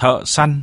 thợ săn.